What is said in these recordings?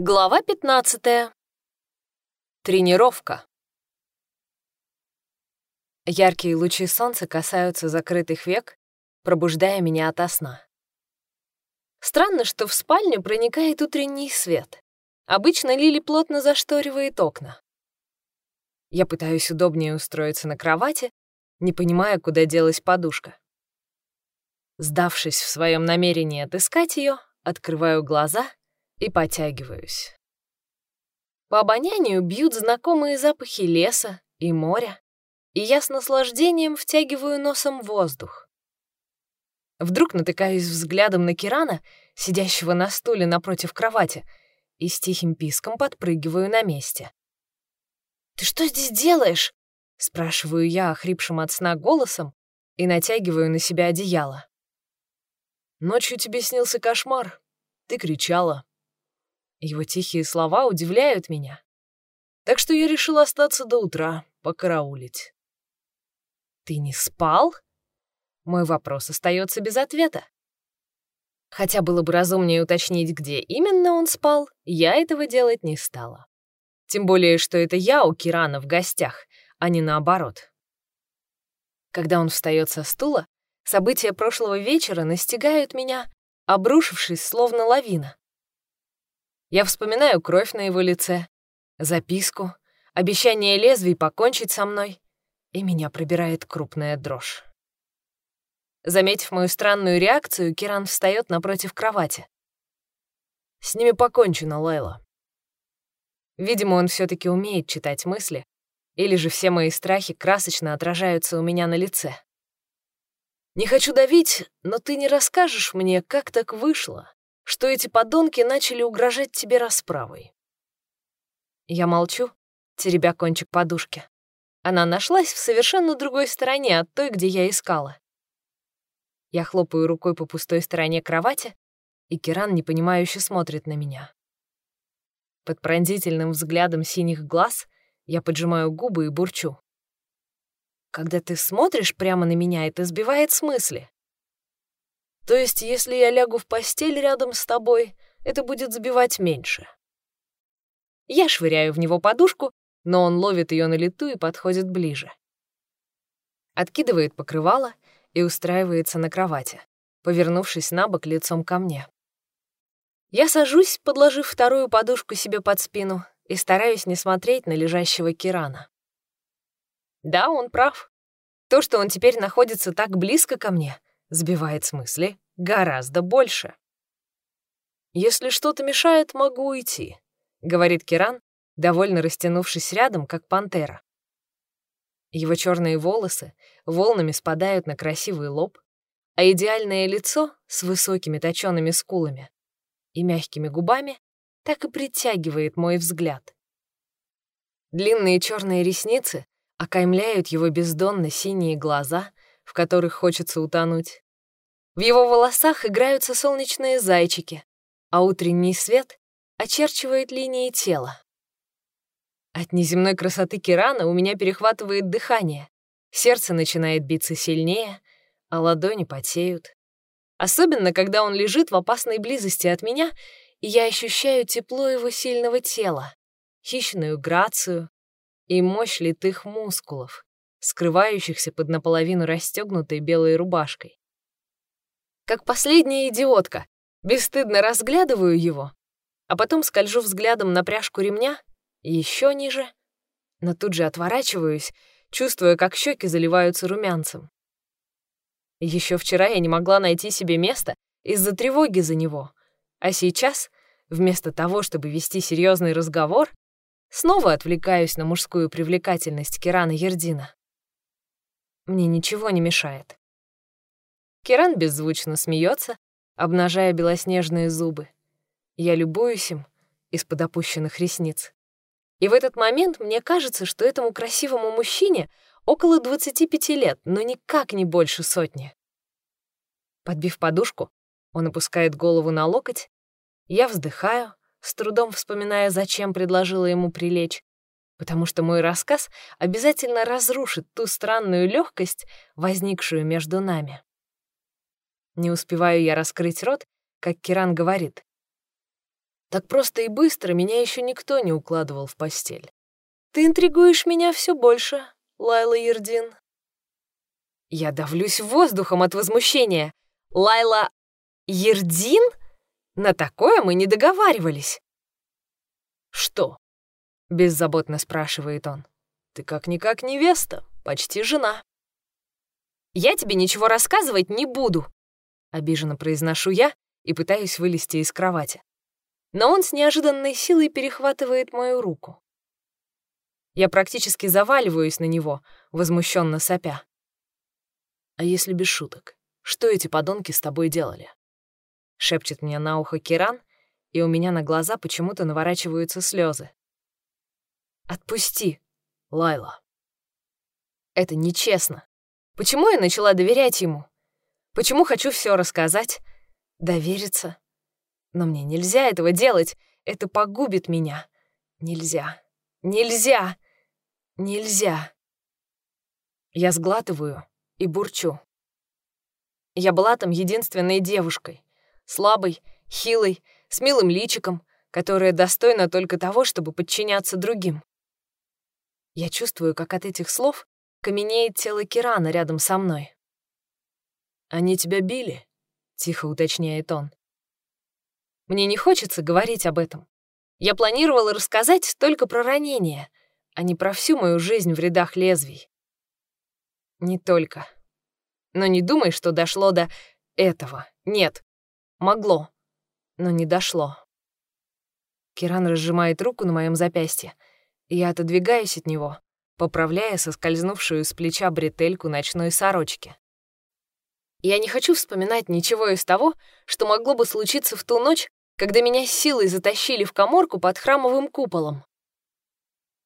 Глава 15. Тренировка. Яркие лучи солнца касаются закрытых век, пробуждая меня ото сна. Странно, что в спальню проникает утренний свет. Обычно Лили плотно зашторивает окна. Я пытаюсь удобнее устроиться на кровати, не понимая, куда делась подушка. Сдавшись в своем намерении отыскать ее, открываю глаза — и потягиваюсь. По обонянию бьют знакомые запахи леса и моря, и я с наслаждением втягиваю носом воздух. Вдруг натыкаюсь взглядом на Кирана, сидящего на стуле напротив кровати, и с тихим писком подпрыгиваю на месте. «Ты что здесь делаешь?» — спрашиваю я охрипшим от сна голосом и натягиваю на себя одеяло. «Ночью тебе снился кошмар. Ты кричала, его тихие слова удивляют меня. Так что я решил остаться до утра, покараулить. «Ты не спал?» Мой вопрос остается без ответа. Хотя было бы разумнее уточнить, где именно он спал, я этого делать не стала. Тем более, что это я у Кирана в гостях, а не наоборот. Когда он встает со стула, события прошлого вечера настигают меня, обрушившись, словно лавина. Я вспоминаю кровь на его лице, записку, обещание лезвий покончить со мной, и меня пробирает крупная дрожь. Заметив мою странную реакцию, Киран встает напротив кровати. С ними покончено, Лайла. Видимо, он все таки умеет читать мысли, или же все мои страхи красочно отражаются у меня на лице. Не хочу давить, но ты не расскажешь мне, как так вышло, что эти подонки начали угрожать тебе расправой. Я молчу, теребя кончик подушки. Она нашлась в совершенно другой стороне от той, где я искала. Я хлопаю рукой по пустой стороне кровати, и Киран непонимающе смотрит на меня. Под пронзительным взглядом синих глаз я поджимаю губы и бурчу. Когда ты смотришь прямо на меня, это сбивает с мысли. То есть, если я лягу в постель рядом с тобой, это будет забивать меньше. Я швыряю в него подушку, но он ловит ее на лету и подходит ближе. Откидывает покрывало и устраивается на кровати, повернувшись на бок лицом ко мне. Я сажусь, подложив вторую подушку себе под спину и стараюсь не смотреть на лежащего Кирана. Да, он прав. То, что он теперь находится так близко ко мне, сбивает с мысли гораздо больше. «Если что-то мешает, могу уйти», — говорит Киран, довольно растянувшись рядом, как пантера. Его черные волосы волнами спадают на красивый лоб, а идеальное лицо с высокими точёными скулами и мягкими губами так и притягивает мой взгляд. Длинные черные ресницы окаймляют его бездонно синие глаза, в которых хочется утонуть. В его волосах играются солнечные зайчики, а утренний свет очерчивает линии тела. От неземной красоты Кирана у меня перехватывает дыхание, сердце начинает биться сильнее, а ладони потеют. Особенно, когда он лежит в опасной близости от меня, и я ощущаю тепло его сильного тела, хищную грацию и мощь литых мускулов скрывающихся под наполовину расстегнутой белой рубашкой. Как последняя идиотка, бесстыдно разглядываю его, а потом скольжу взглядом на пряжку ремня еще ниже, но тут же отворачиваюсь, чувствуя, как щеки заливаются румянцем. Еще вчера я не могла найти себе места из-за тревоги за него, а сейчас, вместо того, чтобы вести серьезный разговор, снова отвлекаюсь на мужскую привлекательность Кирана Ердина. Мне ничего не мешает. Киран беззвучно смеется, обнажая белоснежные зубы. Я любуюсь им из-под опущенных ресниц. И в этот момент мне кажется, что этому красивому мужчине около 25 лет, но никак не больше сотни. Подбив подушку, он опускает голову на локоть, я вздыхаю, с трудом вспоминая, зачем предложила ему прилечь, потому что мой рассказ обязательно разрушит ту странную легкость, возникшую между нами. Не успеваю я раскрыть рот, как Киран говорит. Так просто и быстро меня еще никто не укладывал в постель. Ты интригуешь меня все больше, Лайла Ердин. Я давлюсь воздухом от возмущения. Лайла Ердин? На такое мы не договаривались. Что? Беззаботно спрашивает он. Ты как-никак невеста, почти жена. Я тебе ничего рассказывать не буду, обиженно произношу я и пытаюсь вылезти из кровати. Но он с неожиданной силой перехватывает мою руку. Я практически заваливаюсь на него, возмущенно сопя. «А если без шуток? Что эти подонки с тобой делали?» Шепчет мне на ухо Киран, и у меня на глаза почему-то наворачиваются слезы. «Отпусти, Лайла». Это нечестно. Почему я начала доверять ему? Почему хочу все рассказать, довериться? Но мне нельзя этого делать, это погубит меня. Нельзя, нельзя, нельзя. Я сглатываю, и бурчу. Я была там единственной девушкой, слабой, хилой, с милым личиком, которая достойна только того, чтобы подчиняться другим. Я чувствую, как от этих слов каменеет тело Кирана рядом со мной. «Они тебя били?» — тихо уточняет он. Мне не хочется говорить об этом. Я планировала рассказать только про ранения, а не про всю мою жизнь в рядах лезвий. Не только. Но не думай, что дошло до этого. Нет. Могло. Но не дошло. Киран разжимает руку на моем запястье, я отодвигаюсь от него, поправляя соскользнувшую с плеча бретельку ночной сорочки. Я не хочу вспоминать ничего из того, что могло бы случиться в ту ночь, когда меня силой затащили в коморку под храмовым куполом.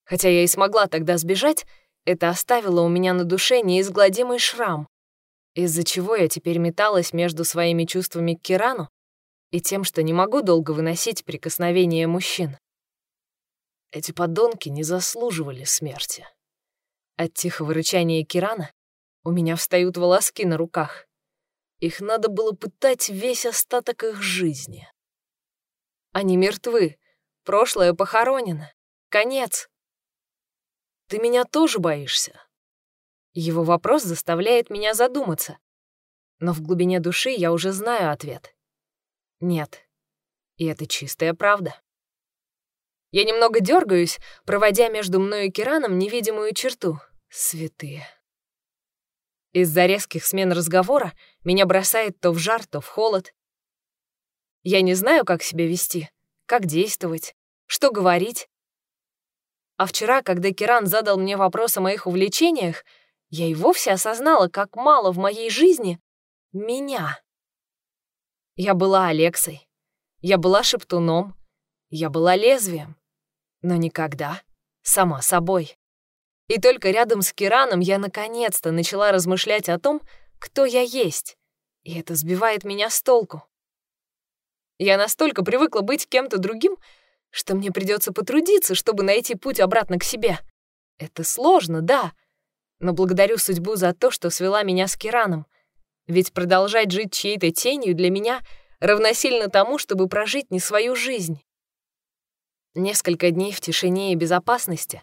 Хотя я и смогла тогда сбежать, это оставило у меня на душе неизгладимый шрам, из-за чего я теперь металась между своими чувствами к Кирану и тем, что не могу долго выносить прикосновения мужчин. Эти подонки не заслуживали смерти. От тихого рычания Кирана у меня встают волоски на руках. Их надо было пытать весь остаток их жизни. Они мертвы, прошлое похоронено, конец. Ты меня тоже боишься?» Его вопрос заставляет меня задуматься. Но в глубине души я уже знаю ответ. Нет. И это чистая правда. Я немного дергаюсь, проводя между мной и Кираном невидимую черту. Святые. Из-за резких смен разговора меня бросает то в жар, то в холод. Я не знаю, как себя вести, как действовать, что говорить. А вчера, когда Киран задал мне вопрос о моих увлечениях, я и вовсе осознала, как мало в моей жизни меня. Я была Алексой, я была шептуном, я была лезвием, но никогда сама собой. И только рядом с Кираном я наконец-то начала размышлять о том, кто я есть, и это сбивает меня с толку. Я настолько привыкла быть кем-то другим, что мне придется потрудиться, чтобы найти путь обратно к себе. Это сложно, да, но благодарю судьбу за то, что свела меня с Кираном. Ведь продолжать жить чьей-то тенью для меня равносильно тому, чтобы прожить не свою жизнь. Несколько дней в тишине и безопасности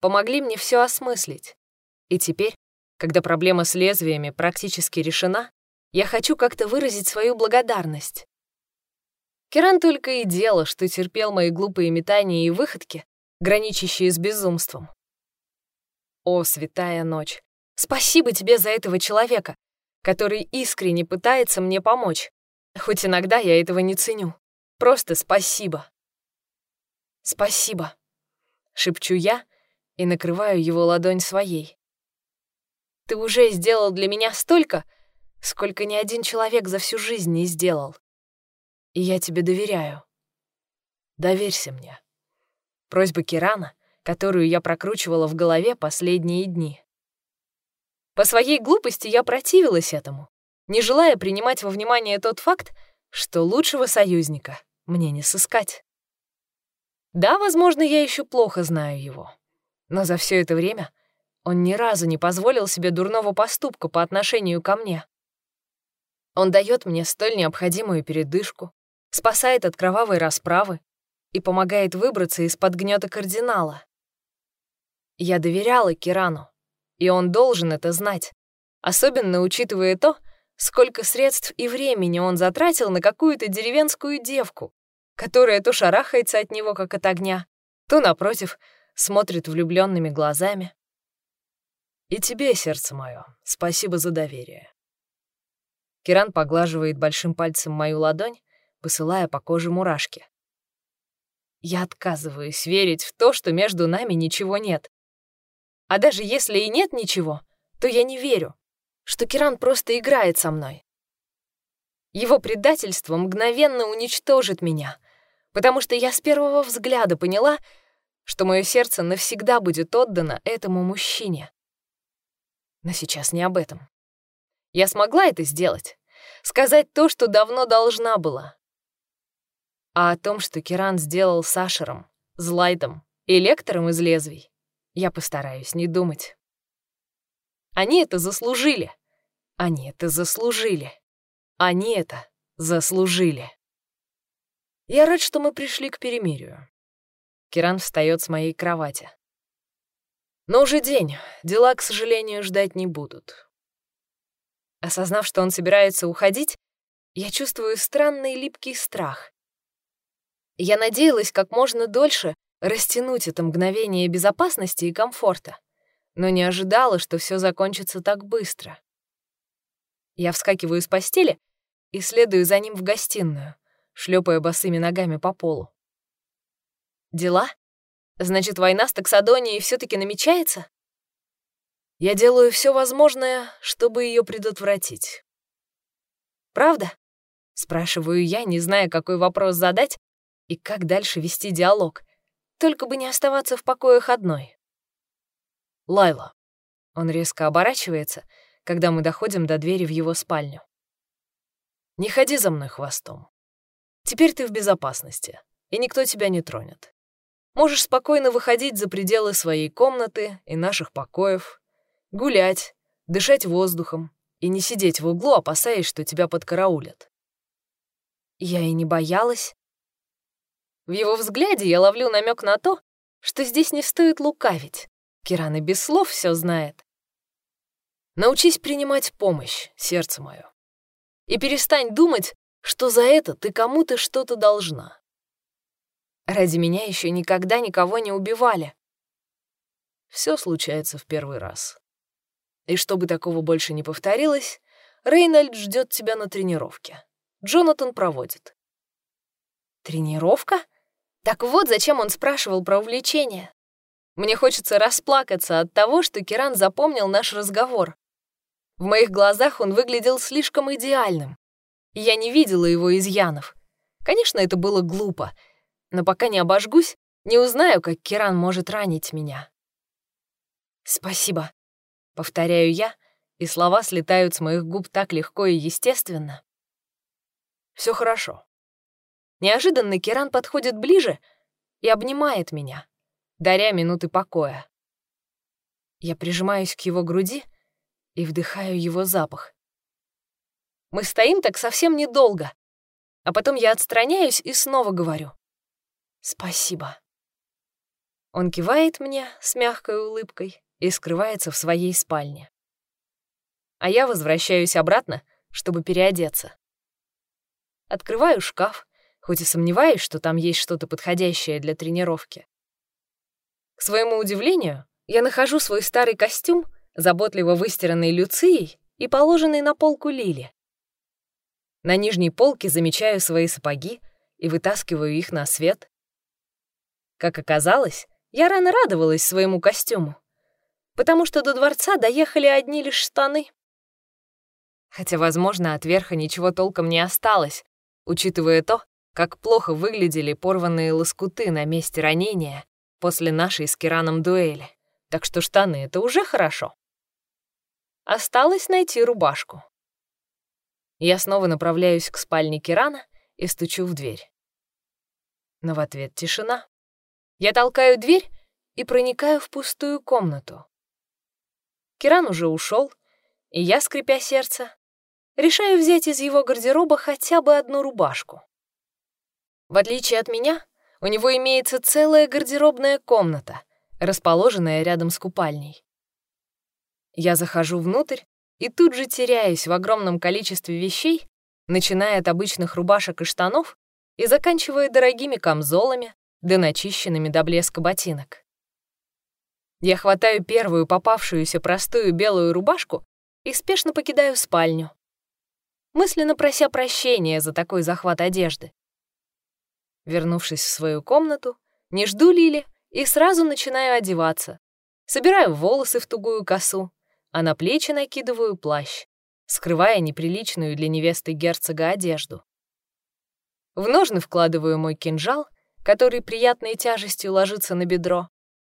помогли мне все осмыслить. И теперь, когда проблема с лезвиями практически решена, я хочу как-то выразить свою благодарность. Керан только и делал, что терпел мои глупые метания и выходки, граничащие с безумством. О, святая ночь! Спасибо тебе за этого человека, который искренне пытается мне помочь. Хоть иногда я этого не ценю. Просто спасибо. Спасибо. Шепчу я и накрываю его ладонь своей. Ты уже сделал для меня столько, сколько ни один человек за всю жизнь не сделал и я тебе доверяю. Доверься мне. Просьба Кирана, которую я прокручивала в голове последние дни. По своей глупости я противилась этому, не желая принимать во внимание тот факт, что лучшего союзника мне не сыскать. Да, возможно, я еще плохо знаю его, но за все это время он ни разу не позволил себе дурного поступка по отношению ко мне. Он дает мне столь необходимую передышку, спасает от кровавой расправы, и помогает выбраться из-под гнета кардинала. Я доверяла Кирану, и он должен это знать, особенно учитывая то, сколько средств и времени он затратил на какую-то деревенскую девку, которая то шарахается от него, как от огня, то, напротив, смотрит влюбленными глазами. «И тебе, сердце мое, спасибо за доверие». Киран поглаживает большим пальцем мою ладонь, посылая по коже мурашки. Я отказываюсь верить в то, что между нами ничего нет. А даже если и нет ничего, то я не верю, что Киран просто играет со мной. Его предательство мгновенно уничтожит меня, потому что я с первого взгляда поняла, что мое сердце навсегда будет отдано этому мужчине. Но сейчас не об этом. Я смогла это сделать, сказать то, что давно должна была. А о том, что Киран сделал с Ашером, Злайдом и Лектором из лезвий, я постараюсь не думать. Они это заслужили. Они это заслужили. Они это заслужили. Я рад, что мы пришли к перемирию. Киран встает с моей кровати. Но уже день, дела, к сожалению, ждать не будут. Осознав, что он собирается уходить, я чувствую странный липкий страх. Я надеялась как можно дольше растянуть это мгновение безопасности и комфорта, но не ожидала, что все закончится так быстро. Я вскакиваю с постели и следую за ним в гостиную, шлепая босыми ногами по полу. Дела? Значит, война с Таксодонией все таки намечается? Я делаю все возможное, чтобы ее предотвратить. Правда? Спрашиваю я, не зная, какой вопрос задать и как дальше вести диалог. Только бы не оставаться в покоях одной. Лайла. Он резко оборачивается, когда мы доходим до двери в его спальню. Не ходи за мной хвостом. Теперь ты в безопасности, и никто тебя не тронет. Можешь спокойно выходить за пределы своей комнаты и наших покоев, гулять, дышать воздухом и не сидеть в углу, опасаясь, что тебя подкараулят. Я и не боялась. В его взгляде я ловлю намек на то, что здесь не стоит лукавить. Киран и без слов все знает. Научись принимать помощь, сердце мое. И перестань думать, что за это ты кому-то что-то должна. Ради меня еще никогда никого не убивали. Все случается в первый раз. И чтобы такого больше не повторилось, Рейнольд ждет тебя на тренировке. Джонатан проводит. Тренировка? Так вот, зачем он спрашивал про увлечение. Мне хочется расплакаться от того, что Киран запомнил наш разговор. В моих глазах он выглядел слишком идеальным я не видела его изъянов. Конечно, это было глупо, но пока не обожгусь, не узнаю, как Киран может ранить меня. «Спасибо», — повторяю я, и слова слетают с моих губ так легко и естественно. Все хорошо». Неожиданно Киран подходит ближе и обнимает меня, даря минуты покоя. Я прижимаюсь к его груди и вдыхаю его запах. Мы стоим так совсем недолго. А потом я отстраняюсь и снова говорю. «Спасибо». Он кивает мне с мягкой улыбкой и скрывается в своей спальне. А я возвращаюсь обратно, чтобы переодеться. Открываю шкаф, хоть и сомневаюсь, что там есть что-то подходящее для тренировки. К своему удивлению, я нахожу свой старый костюм, заботливо выстиранный Люцией и положенный на полку Лили. На нижней полке замечаю свои сапоги и вытаскиваю их на свет. Как оказалось, я рано радовалась своему костюму, потому что до дворца доехали одни лишь штаны. Хотя, возможно, от верха ничего толком не осталось, учитывая то, как плохо выглядели порванные лоскуты на месте ранения после нашей с Кираном дуэли. Так что штаны — это уже хорошо. Осталось найти рубашку. Я снова направляюсь к спальне Кирана и стучу в дверь. Но в ответ тишина. Я толкаю дверь и проникаю в пустую комнату. Киран уже ушел, и я, скрипя сердце, решаю взять из его гардероба хотя бы одну рубашку. В отличие от меня, У него имеется целая гардеробная комната, расположенная рядом с купальней. Я захожу внутрь и тут же теряюсь в огромном количестве вещей, начиная от обычных рубашек и штанов и заканчивая дорогими камзолами да начищенными до блеска ботинок. Я хватаю первую попавшуюся простую белую рубашку и спешно покидаю спальню, мысленно прося прощения за такой захват одежды. Вернувшись в свою комнату, не жду Лили и сразу начинаю одеваться. Собираю волосы в тугую косу, а на плечи накидываю плащ, скрывая неприличную для невесты герцога одежду. В ножны вкладываю мой кинжал, который приятной тяжестью ложится на бедро,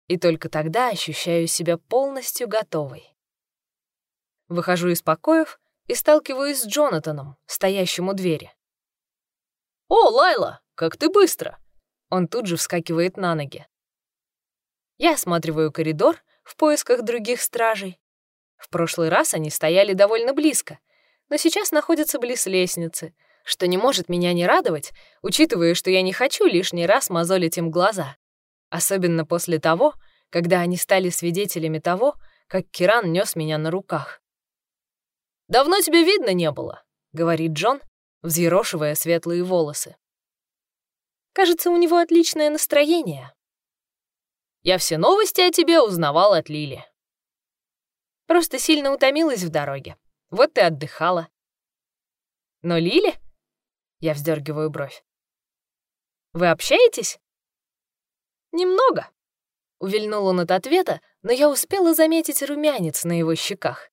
и только тогда ощущаю себя полностью готовой. Выхожу из покоев и сталкиваюсь с Джонатаном, стоящим у двери. «О, Лайла, как ты быстро!» Он тут же вскакивает на ноги. Я осматриваю коридор в поисках других стражей. В прошлый раз они стояли довольно близко, но сейчас находятся близ лестницы, что не может меня не радовать, учитывая, что я не хочу лишний раз мозолить им глаза. Особенно после того, когда они стали свидетелями того, как Киран нес меня на руках. «Давно тебя видно не было», — говорит Джон, взъерошивая светлые волосы. Кажется, у него отличное настроение. Я все новости о тебе узнавал от Лили. Просто сильно утомилась в дороге. Вот ты отдыхала. Но Лили? Я вздергиваю бровь. Вы общаетесь? Немного. Увильнул он от ответа, но я успела заметить румянец на его щеках.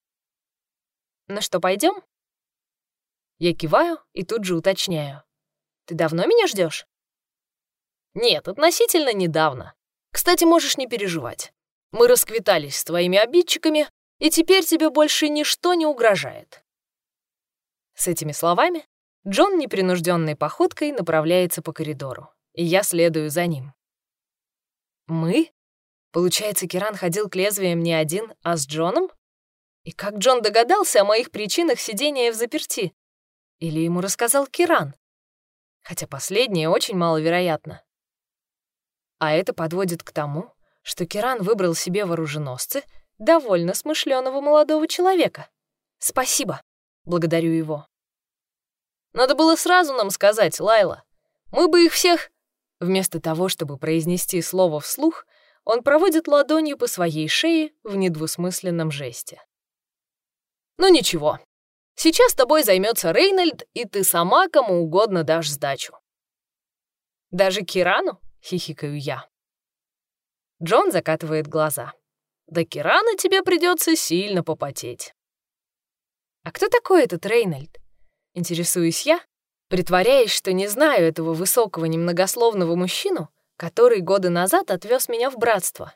«Ну что, пойдем? Я киваю и тут же уточняю. «Ты давно меня ждешь? «Нет, относительно недавно. Кстати, можешь не переживать. Мы расквитались с твоими обидчиками, и теперь тебе больше ничто не угрожает». С этими словами Джон непринужденной походкой направляется по коридору, и я следую за ним. «Мы?» Получается, Киран ходил к лезвиям не один, а с Джоном? И как Джон догадался о моих причинах сидения в заперти? Или ему рассказал Киран? Хотя последнее очень маловероятно. А это подводит к тому, что Киран выбрал себе вооруженосцы довольно смышленого молодого человека. Спасибо. Благодарю его. Надо было сразу нам сказать, Лайла. Мы бы их всех... Вместо того, чтобы произнести слово вслух, он проводит ладонью по своей шее в недвусмысленном жесте. Ну ничего. Сейчас тобой займется Рейнольд, и ты сама кому угодно дашь сдачу. Даже Кирану? Хихикаю я. Джон закатывает глаза. Да Кирана тебе придется сильно попотеть. А кто такой этот Рейнольд? Интересуюсь я, притворяясь, что не знаю этого высокого немногословного мужчину, который годы назад отвез меня в братство.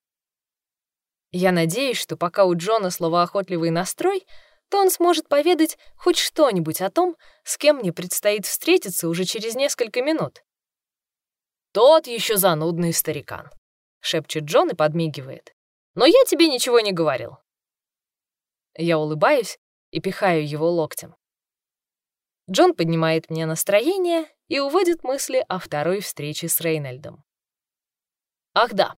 Я надеюсь, что пока у Джона словоохотливый настрой, то он сможет поведать хоть что-нибудь о том, с кем мне предстоит встретиться уже через несколько минут. «Тот еще занудный старикан», — шепчет Джон и подмигивает. «Но я тебе ничего не говорил». Я улыбаюсь и пихаю его локтем. Джон поднимает мне настроение и уводит мысли о второй встрече с Рейнольдом. «Ах да,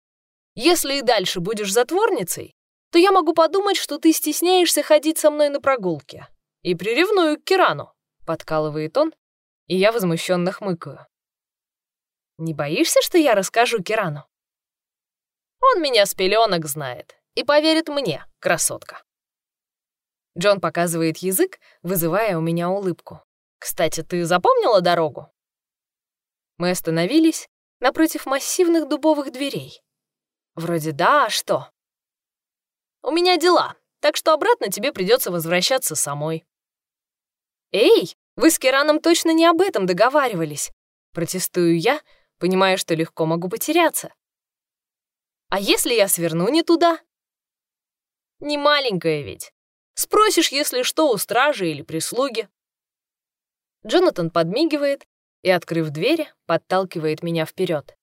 если и дальше будешь затворницей, то я могу подумать, что ты стесняешься ходить со мной на прогулки. И приревную к Кирану», — подкалывает он, и я возмущенно хмыкаю. «Не боишься, что я расскажу Кирану?» «Он меня с пеленок знает и поверит мне, красотка». Джон показывает язык, вызывая у меня улыбку. «Кстати, ты запомнила дорогу?» Мы остановились напротив массивных дубовых дверей. Вроде да, а что? У меня дела, так что обратно тебе придется возвращаться самой. Эй, вы с Кераном точно не об этом договаривались. Протестую я, понимая, что легко могу потеряться. А если я сверну не туда? Не маленькая ведь. Спросишь, если что, у стражи или прислуги. Джонатан подмигивает и, открыв двери, подталкивает меня вперед.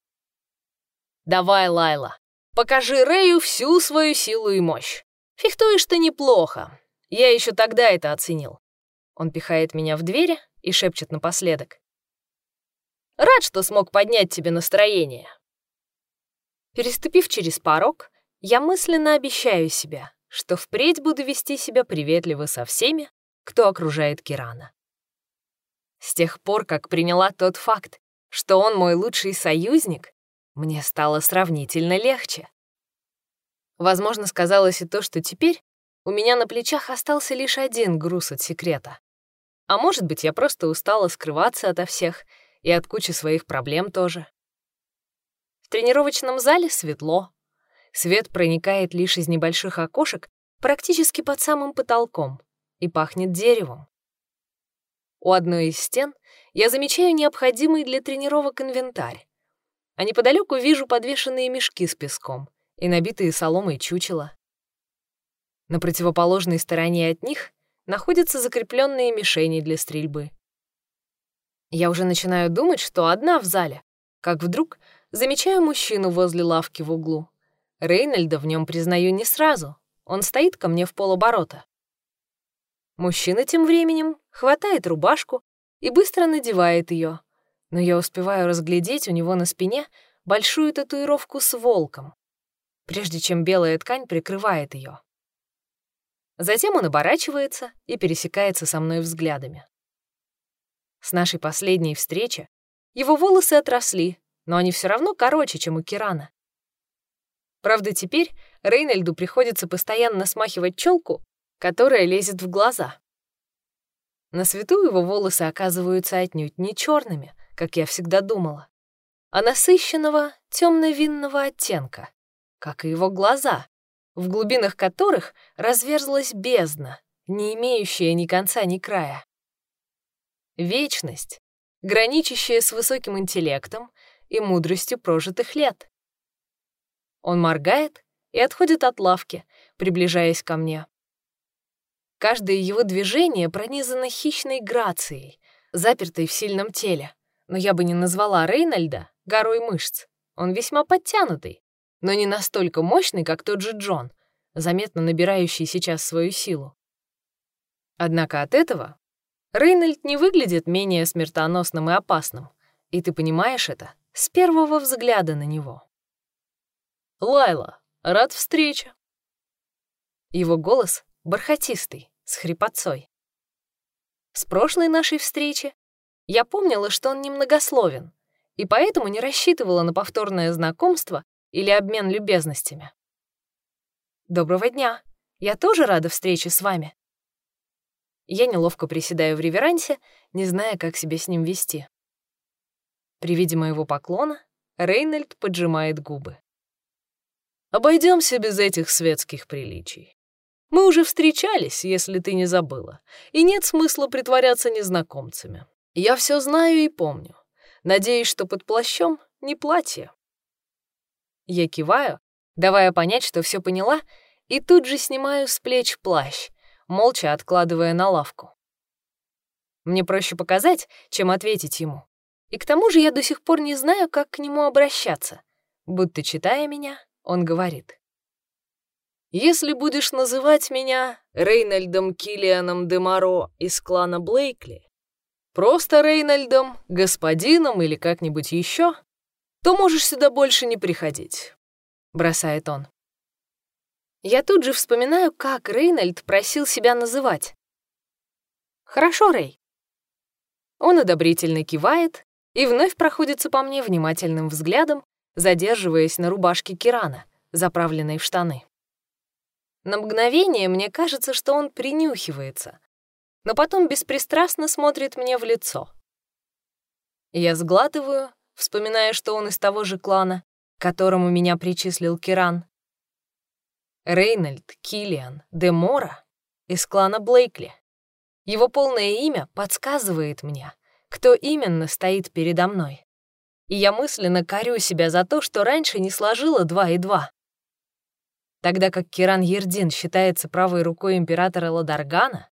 «Давай, Лайла, Покажи Рэю всю свою силу и мощь. Фехтуешь ты неплохо. Я еще тогда это оценил. Он пихает меня в двери и шепчет напоследок. Рад, что смог поднять тебе настроение. Переступив через порог, я мысленно обещаю себя, что впредь буду вести себя приветливо со всеми, кто окружает Кирана. С тех пор, как приняла тот факт, что он мой лучший союзник, мне стало сравнительно легче. Возможно, сказалось и то, что теперь у меня на плечах остался лишь один груз от секрета. А может быть, я просто устала скрываться ото всех и от кучи своих проблем тоже. Тренировочном зале светло. Свет проникает лишь из небольших окошек практически под самым потолком и пахнет деревом. У одной из стен я замечаю необходимый для тренировок инвентарь, а неподалеку вижу подвешенные мешки с песком и набитые соломой чучела. На противоположной стороне от них находятся закрепленные мишени для стрельбы. Я уже начинаю думать, что одна в зале, как вдруг замечаю мужчину возле лавки в углу. Рейнольда в нем признаю не сразу, он стоит ко мне в полоборота. Мужчина тем временем хватает рубашку и быстро надевает ее, но я успеваю разглядеть у него на спине большую татуировку с волком, прежде чем белая ткань прикрывает ее. Затем он оборачивается и пересекается со мной взглядами. С нашей последней встречи его волосы отросли, но они все равно короче, чем у Кирана. Правда, теперь Рейнольду приходится постоянно смахивать челку, которая лезет в глаза. На свету его волосы оказываются отнюдь не черными, как я всегда думала, а насыщенного темно-винного оттенка, как и его глаза, в глубинах которых разверзлась бездна, не имеющая ни конца, ни края. Вечность, граничащая с высоким интеллектом и мудростью прожитых лет. Он моргает и отходит от лавки, приближаясь ко мне. Каждое его движение пронизано хищной грацией, запертой в сильном теле. Но я бы не назвала Рейнольда горой мышц. Он весьма подтянутый, но не настолько мощный, как тот же Джон, заметно набирающий сейчас свою силу. Однако от этого Рейнольд не выглядит менее смертоносным и опасным, и ты понимаешь это с первого взгляда на него. «Лайла, рад встрече!» Его голос бархатистый, с хрипотцой. С прошлой нашей встречи я помнила, что он немногословен, и поэтому не рассчитывала на повторное знакомство или обмен любезностями. «Доброго дня! Я тоже рада встрече с вами!» Я неловко приседаю в реверансе, не зная, как себя с ним вести. При виде моего поклона Рейнольд поджимает губы. Обойдемся без этих светских приличий. Мы уже встречались, если ты не забыла, и нет смысла притворяться незнакомцами. Я все знаю и помню. Надеюсь, что под плащом не платье. Я киваю, давая понять, что все поняла, и тут же снимаю с плеч плащ, молча откладывая на лавку. Мне проще показать, чем ответить ему. И к тому же я до сих пор не знаю, как к нему обращаться. Будто читая меня, он говорит. «Если будешь называть меня Рейнольдом Киллианом де Моро из клана Блейкли, просто Рейнольдом, господином или как-нибудь еще, то можешь сюда больше не приходить», — бросает он. Я тут же вспоминаю, как Рейнольд просил себя называть. «Хорошо, Рей». Он одобрительно кивает и вновь проходится по мне внимательным взглядом, задерживаясь на рубашке Кирана, заправленной в штаны. На мгновение мне кажется, что он принюхивается, но потом беспристрастно смотрит мне в лицо. Я сглатываю, вспоминая, что он из того же клана, к которому меня причислил Киран, Рейнольд Киллиан де Мора из клана Блейкли. Его полное имя подсказывает мне, кто именно стоит передо мной. И я мысленно корю себя за то, что раньше не сложила два и два. Тогда как Киран Ердин считается правой рукой императора Ладаргана,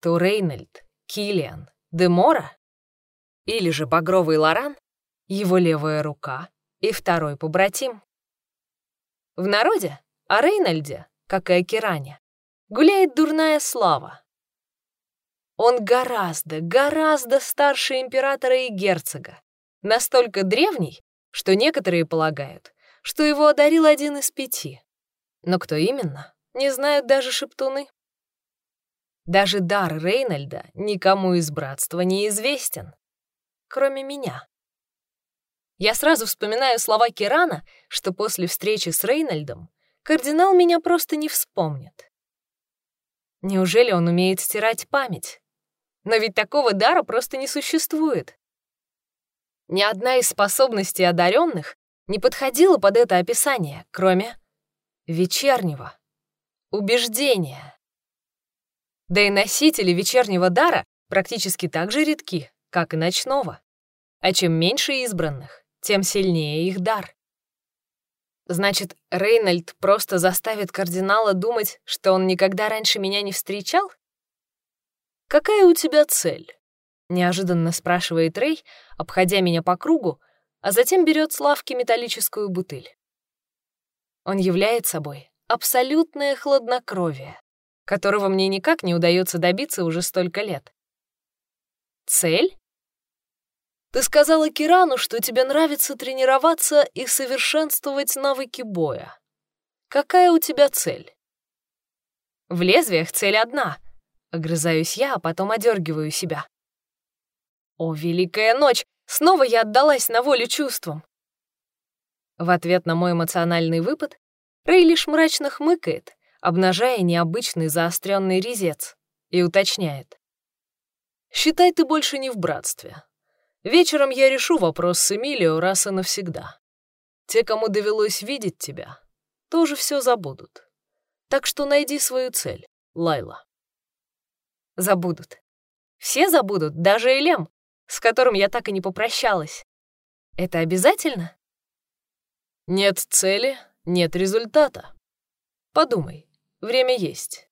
то Рейнольд, Киллиан, де Мора или же Багровый Лоран — его левая рука и второй побратим. В народе о Рейнольде, как и о Киране, гуляет дурная слава. Он гораздо, гораздо старше императора и герцога, настолько древний, что некоторые полагают, что его одарил один из пяти. Но кто именно, не знают даже шептуны. Даже дар Рейнольда никому из братства не известен, кроме меня. Я сразу вспоминаю слова Кирана, что после встречи с Рейнольдом кардинал меня просто не вспомнит. Неужели он умеет стирать память? Но ведь такого дара просто не существует. Ни одна из способностей одаренных не подходила под это описание, кроме вечернего убеждения. Да и носители вечернего дара практически так же редки, как и ночного. А чем меньше избранных, тем сильнее их дар. Значит, Рейнольд просто заставит кардинала думать, что он никогда раньше меня не встречал? «Какая у тебя цель?» — неожиданно спрашивает Рей, обходя меня по кругу, а затем берет с лавки металлическую бутыль. Он являет собой абсолютное хладнокровие, которого мне никак не удается добиться уже столько лет. Цель? Ты сказала Кирану, что тебе нравится тренироваться и совершенствовать навыки боя. Какая у тебя цель? В лезвиях цель одна. Огрызаюсь я, а потом одергиваю себя. О, великая ночь! Снова я отдалась на волю чувствам. В ответ на мой эмоциональный выпад Рэй лишь мрачно хмыкает, обнажая необычный заостренный резец, и уточняет. «Считай, ты больше не в братстве. Вечером я решу вопрос с Эмилио раз и навсегда. Те, кому довелось видеть тебя, тоже все забудут. Так что найди свою цель, Лайла. Забудут. Все забудут, даже Элем, с которым я так и не попрощалась. Это обязательно? Нет цели, нет результата. Подумай, время есть.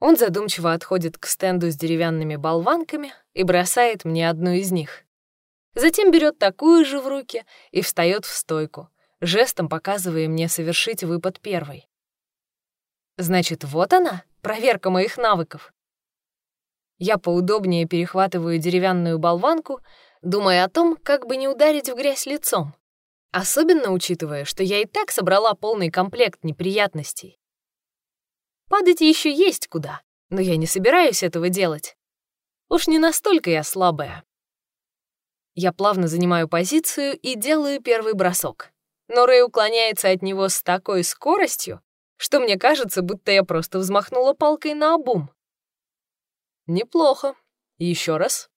Он задумчиво отходит к стенду с деревянными болванками и бросает мне одну из них. Затем берет такую же в руки и встает в стойку, жестом показывая мне совершить выпад первой. Значит, вот она, проверка моих навыков. Я поудобнее перехватываю деревянную болванку, думая о том, как бы не ударить в грязь лицом. Особенно учитывая, что я и так собрала полный комплект неприятностей. Падать еще есть куда, но я не собираюсь этого делать. Уж не настолько я слабая. Я плавно занимаю позицию и делаю первый бросок. Но Рэй уклоняется от него с такой скоростью, что мне кажется, будто я просто взмахнула палкой на обум. Неплохо. Еще раз.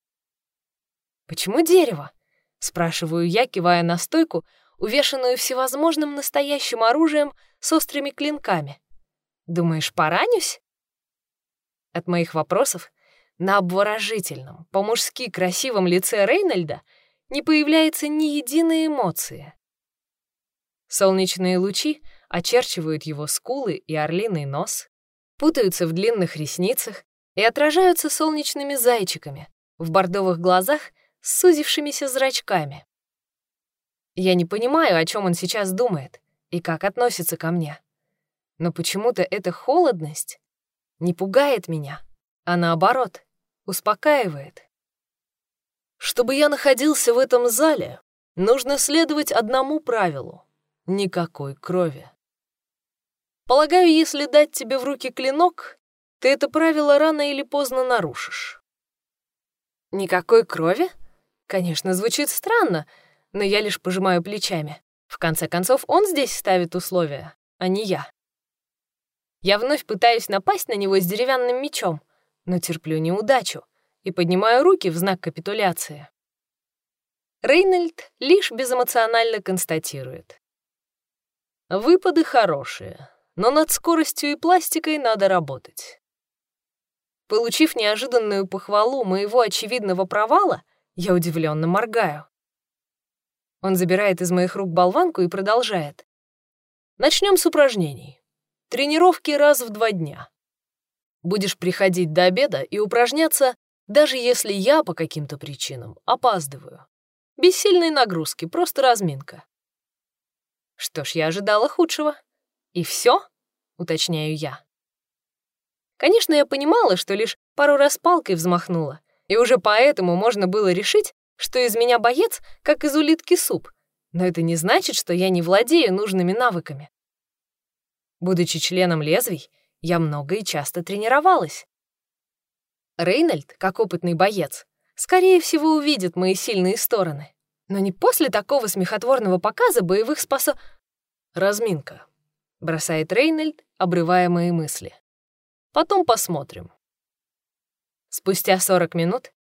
Почему дерево? Спрашиваю я, кивая на стойку, увешанную всевозможным настоящим оружием с острыми клинками. Думаешь, поранюсь? От моих вопросов на обворожительном, по-мужски красивом лице Рейнольда не появляется ни единой эмоции. Солнечные лучи очерчивают его скулы и орлиный нос, путаются в длинных ресницах и отражаются солнечными зайчиками в бордовых глазах с сузившимися зрачками. Я не понимаю, о чем он сейчас думает и как относится ко мне но почему-то эта холодность не пугает меня, а наоборот, успокаивает. Чтобы я находился в этом зале, нужно следовать одному правилу — никакой крови. Полагаю, если дать тебе в руки клинок, ты это правило рано или поздно нарушишь. Никакой крови? Конечно, звучит странно, но я лишь пожимаю плечами. В конце концов, он здесь ставит условия, а не я. Я вновь пытаюсь напасть на него с деревянным мечом, но терплю неудачу и поднимаю руки в знак капитуляции. Рейнольд лишь безэмоционально констатирует. Выпады хорошие, но над скоростью и пластикой надо работать. Получив неожиданную похвалу моего очевидного провала, я удивленно моргаю. Он забирает из моих рук болванку и продолжает. Начнем с упражнений. Тренировки раз в два дня. Будешь приходить до обеда и упражняться, даже если я по каким-то причинам опаздываю. Без сильной нагрузки, просто разминка. Что ж, я ожидала худшего. И все? уточняю я. Конечно, я понимала, что лишь пару раз палкой взмахнула, и уже поэтому можно было решить, что из меня боец, как из улитки суп, но это не значит, что я не владею нужными навыками. Будучи членом лезвий, я много и часто тренировалась. Рейнольд, как опытный боец, скорее всего увидит мои сильные стороны. Но не после такого смехотворного показа боевых способ... «Разминка», — бросает Рейнольд, обрывая мои мысли. «Потом посмотрим». Спустя 40 минут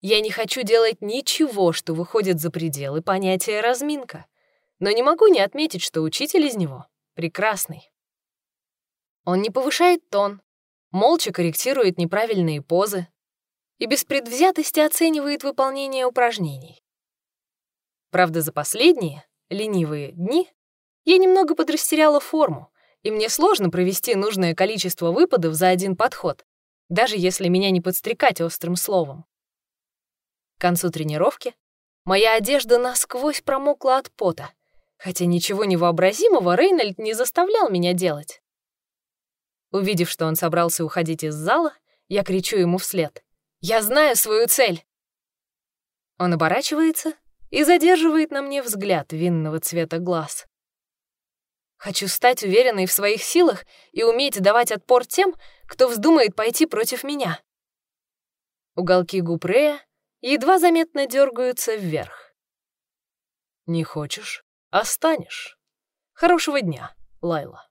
я не хочу делать ничего, что выходит за пределы понятия «разминка», но не могу не отметить, что учитель из него прекрасный. Он не повышает тон, молча корректирует неправильные позы и без предвзятости оценивает выполнение упражнений. Правда, за последние, ленивые дни я немного подрастеряла форму, и мне сложно провести нужное количество выпадов за один подход, даже если меня не подстрекать острым словом. К концу тренировки моя одежда насквозь промокла от пота, хотя ничего невообразимого Рейнольд не заставлял меня делать. Увидев, что он собрался уходить из зала, я кричу ему вслед. «Я знаю свою цель!» Он оборачивается и задерживает на мне взгляд винного цвета глаз. Хочу стать уверенной в своих силах и уметь давать отпор тем, кто вздумает пойти против меня. Уголки губ Рея едва заметно дергаются вверх. «Не хочешь? Останешь. Хорошего дня, Лайла».